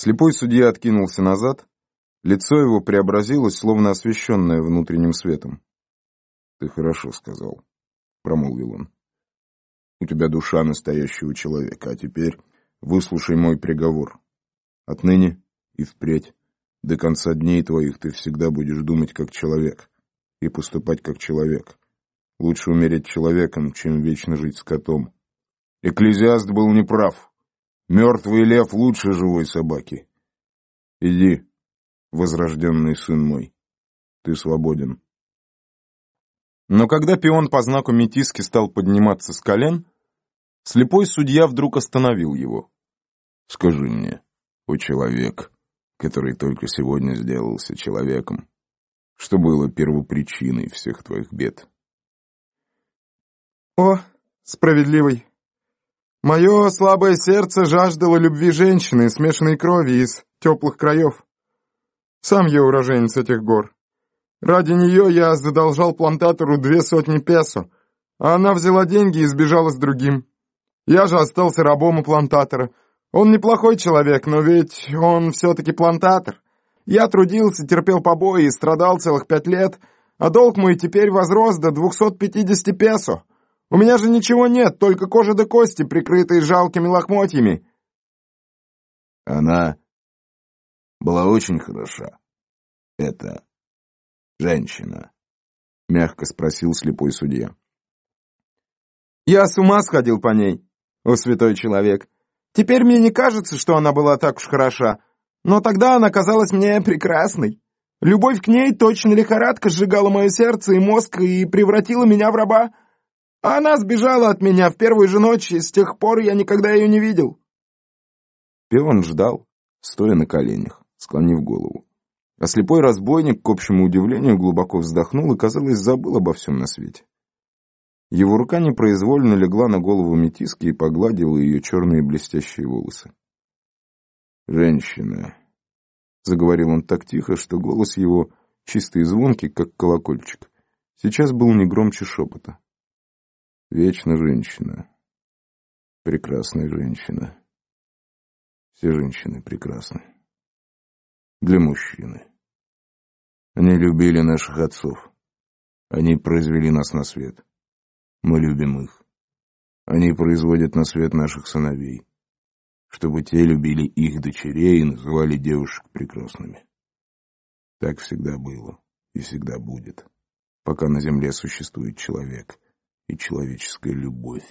Слепой судья откинулся назад, лицо его преобразилось, словно освещенное внутренним светом. — Ты хорошо сказал, — промолвил он. — У тебя душа настоящего человека, а теперь выслушай мой приговор. Отныне и впредь, до конца дней твоих, ты всегда будешь думать как человек и поступать как человек. Лучше умереть человеком, чем вечно жить скотом. Экклезиаст был неправ. Мертвый лев лучше живой собаки. Иди, возрожденный сын мой, ты свободен. Но когда пион по знаку метиски стал подниматься с колен, слепой судья вдруг остановил его. Скажи мне, о человек, который только сегодня сделался человеком, что было первопричиной всех твоих бед? О, справедливый, Мое слабое сердце жаждало любви женщины, смешанной крови из теплых краев. Сам я уроженец этих гор. Ради нее я задолжал плантатору две сотни песо, а она взяла деньги и сбежала с другим. Я же остался рабом у плантатора. Он неплохой человек, но ведь он все-таки плантатор. Я трудился, терпел побои и страдал целых пять лет, а долг мой теперь возрос до 250 песо. У меня же ничего нет, только кожа до кости, прикрытые жалкими лохмотьями. Она была очень хороша. Это женщина, — мягко спросил слепой судья. Я с ума сходил по ней, о святой человек. Теперь мне не кажется, что она была так уж хороша, но тогда она казалась мне прекрасной. Любовь к ней точно лихорадка сжигала мое сердце и мозг и превратила меня в раба. Она сбежала от меня в первую же ночь, и с тех пор я никогда ее не видел. Пион ждал, стоя на коленях, склонив голову. А слепой разбойник, к общему удивлению, глубоко вздохнул и, казалось, забыл обо всем на свете. Его рука непроизвольно легла на голову метиски и погладила ее черные блестящие волосы. «Женщина», — заговорил он так тихо, что голос его, чистый и звонкий, как колокольчик, сейчас был не громче шепота. Вечно женщина. Прекрасная женщина. Все женщины прекрасны. Для мужчины. Они любили наших отцов. Они произвели нас на свет. Мы любим их. Они производят на свет наших сыновей, чтобы те любили их дочерей и называли девушек прекрасными. Так всегда было и всегда будет, пока на земле существует человек — и человеческая любовь.